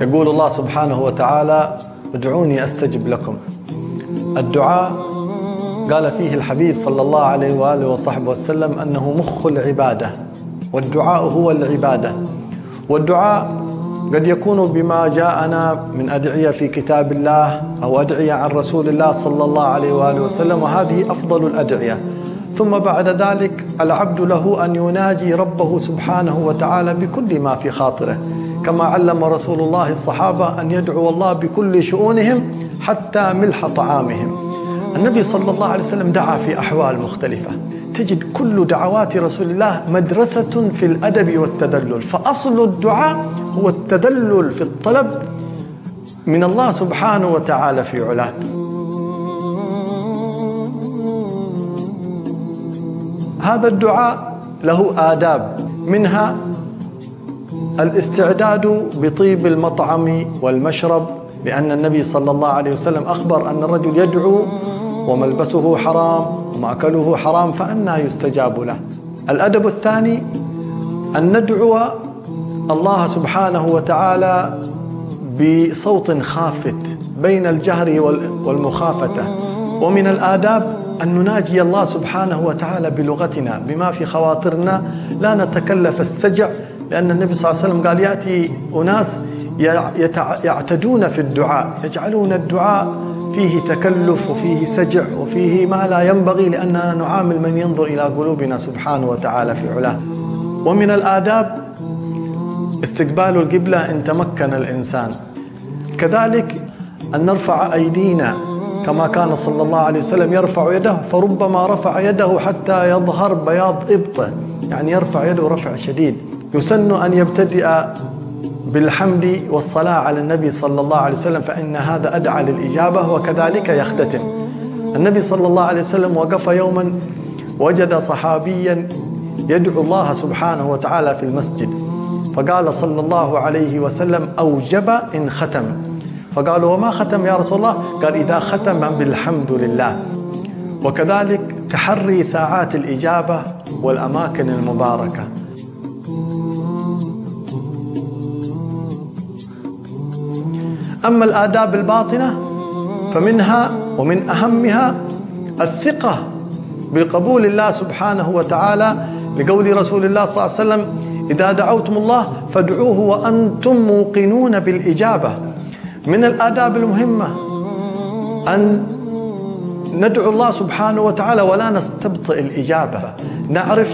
يقول الله سبحانه وتعالى ادعوني أستجب لكم. الدعاء قال فيه الحبيب صلى الله عليه وآله وصحبه وسلم أنه مخ العبادة والدعاء هو العبادة. والدعاء قد يكون بما جاءنا من أدعية في كتاب الله أو أدعية عن رسول الله صلى الله عليه وآله وسلم وهذه أفضل الأدعية. ثم بعد ذلك العبد له أن يناجي ربه سبحانه وتعالى بكل ما في خاطره. كما علم رسول الله الصحابة أن يدعو الله بكل شؤونهم حتى ملح طعامهم. النبي صلى الله عليه وسلم دعا في أحوال مختلفة. تجد كل دعوات رسول الله مدرسة في الأدب والتدلل. فأصل الدعاء هو التدلل في الطلب من الله سبحانه وتعالى في علاه. هذا الدعاء له آداب. منها الاستعداد بطيب المطعم والمشرب لأن النبي صلى الله عليه وسلم أخبر أن الرجل يدعو وملبسه حرام ومأكله حرام فأنا يستجاب له. الأدب الثاني أن ندعو الله سبحانه وتعالى بصوت خافت بين الجهر والمخافته. ومن الآداب أن نناجي الله سبحانه وتعالى بلغتنا بما في خواطرنا لا نتكلف السجع لأن النبي صلى الله عليه وسلم قال يأتي أناس يعتدون في الدعاء يجعلون الدعاء فيه تكلف وفيه سجع وفيه ما لا ينبغي لأننا نعامل من ينظر إلى قلوبنا سبحانه وتعالى في علاه. ومن الآداب استقبال القبلة إن تمكن الإنسان. كذلك أن نرفع أيدينا كما كان صلى الله عليه وسلم يرفع يده فربما رفع يده حتى يظهر بياض إبطه. يعني يرفع يده رفع شديد. يسن أن يبتدئ بالحمد والصلاة على النبي صلى الله عليه وسلم فإن هذا أدعى للإجابة وكذلك يختتم. النبي صلى الله عليه وسلم وقف يوما وجد صحابيا يدعو الله سبحانه وتعالى في المسجد. فقال صلى الله عليه وسلم أوجب إن ختم. فقالوا وما ختم يا رسول الله؟ قال إذا ختم بالحمد لله. وكذلك تحري ساعات الإجابة والأماكن المباركة. أما الآداب الباطنة فمنها ومن أهمها الثقة بقبول الله سبحانه وتعالى لقول رسول الله صلى الله عليه وسلم إذا دعوتم الله فادعوه وأنتم موقنون بالإجابة. من الآداب المهمة أن ندعو الله سبحانه وتعالى ولا نستبطئ الإجابة. نعرف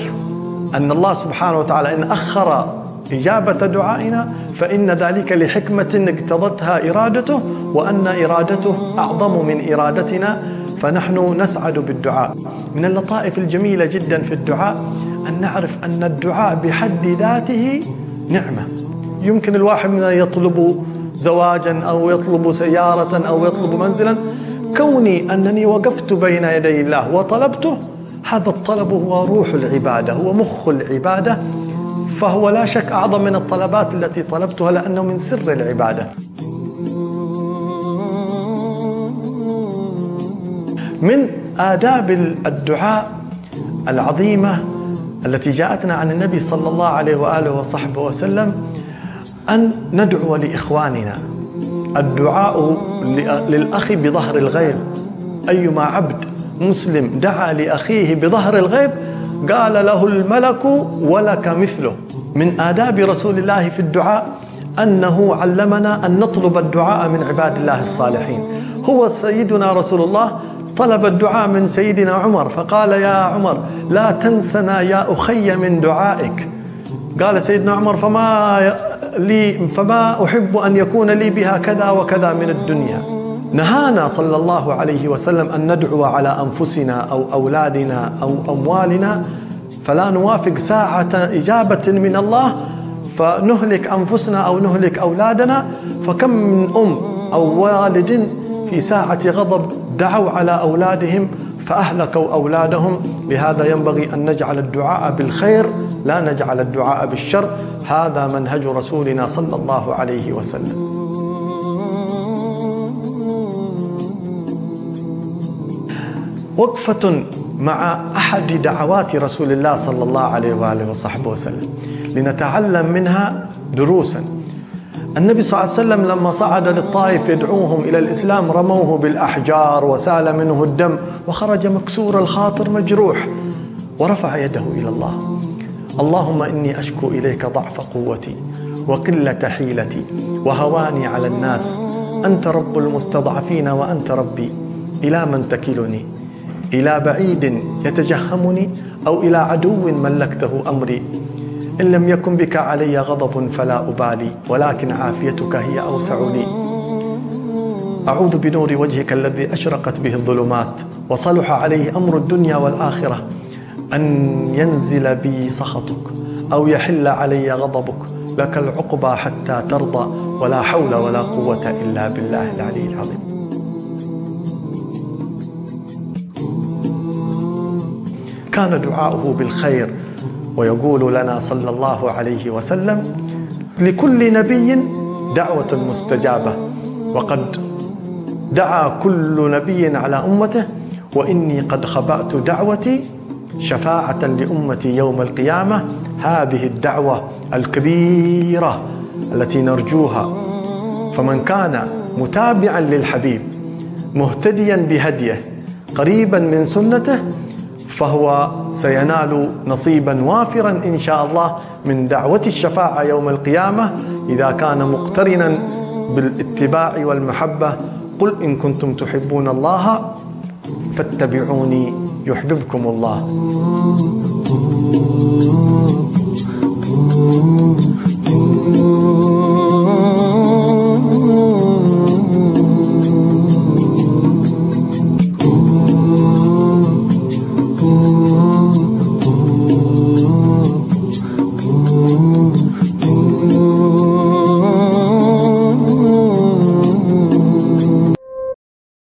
أن الله سبحانه وتعالى إن أخر إجابة دعائنا فإن ذلك لحكمة اقتضتها إرادته وأن إرادته أعظم من إرادتنا فنحن نسعد بالدعاء. من اللطائف الجميلة جدا في الدعاء أن نعرف أن الدعاء بحد ذاته نعمة. يمكن الواحد منا يطلب زواجا أو يطلب سيارة أو يطلب منزلا. كوني أنني وقفت بين يدي الله وطلبته هذا الطلب هو روح العبادة هو مخ العبادة فهو لا شك أعظم من الطلبات التي طلبتها لأنه من سر العبادة. من آداب الدعاء العظيمة التي جاءتنا عن النبي صلى الله عليه وآله وصحبه وسلم أن ندعو لإخواننا. الدعاء للأخ بظهر الغيب. أيما عبد مسلم دعا لأخيه بظهر الغيب قال له الملك ولك مثله. من آداب رسول الله في الدعاء أنه علمنا أن نطلب الدعاء من عباد الله الصالحين. هو سيدنا رسول الله طلب الدعاء من سيدنا عمر فقال يا عمر لا تنسنا يا أخي من دعائك. قال سيدنا عمر فما لي فما أحب أن يكون لي بها كذا وكذا من الدنيا. نهانا صلى الله عليه وسلم أن ندعو على أنفسنا أو أولادنا أو أموالنا فلا نوافق ساعة إجابة من الله فنهلك أنفسنا أو نهلك أولادنا فكم من أم أو والد في ساعة غضب دعوا على أولادهم فأهلكوا أولادهم. لهذا ينبغي أن نجعل الدعاء بالخير لا نجعل الدعاء بالشر. هذا منهج رسولنا صلى الله عليه وسلم. وقفة مع أحد دعوات رسول الله صلى الله عليه وآله وصحبه وسلم. لنتعلم منها دروسا. النبي صلى الله عليه وسلم لما صعد للطائف يدعوهم إلى الإسلام رموه بالأحجار وسال منه الدم وخرج مكسور الخاطر مجروح ورفع يده إلى الله. اللهم إني أشكو إليك ضعف قوتي وقلة حيلتي وهواني على الناس. أنت رب المستضعفين وأنت ربي. إلى من تكلني؟ إلى بعيد يتجهمني أو إلى عدو ملكته أمري. إن لم يكن بك علي غضب فلا أبالي ولكن عافيتك هي أوسع لي. أعوذ بنور وجهك الذي أشرقت به الظلمات وصلح عليه أمر الدنيا والآخرة. أن ينزل بي سخطك أو يحل علي غضبك لك العقبى حتى ترضى ولا حول ولا قوة إلا بالله العلي العظيم. كان دعاؤه بالخير ويقول لنا صلى الله عليه وسلم لكل نبي دعوة مستجابة. وقد دعا كل نبي على أمته وإني قد خبأت دعوتي شفاعة لأمتي يوم القيامة. هذه الدعوة الكبيرة التي نرجوها. فمن كان متابعا للحبيب مهتديا بهديه قريبا من سنته فهو سينال نصيبا وافرا إن شاء الله من دعوة الشفاعة يوم القيامة إذا كان مقترنا بالاتباع والمحبة قل إن كنتم تحبون الله فاتبعوني يحببكم الله Ooh.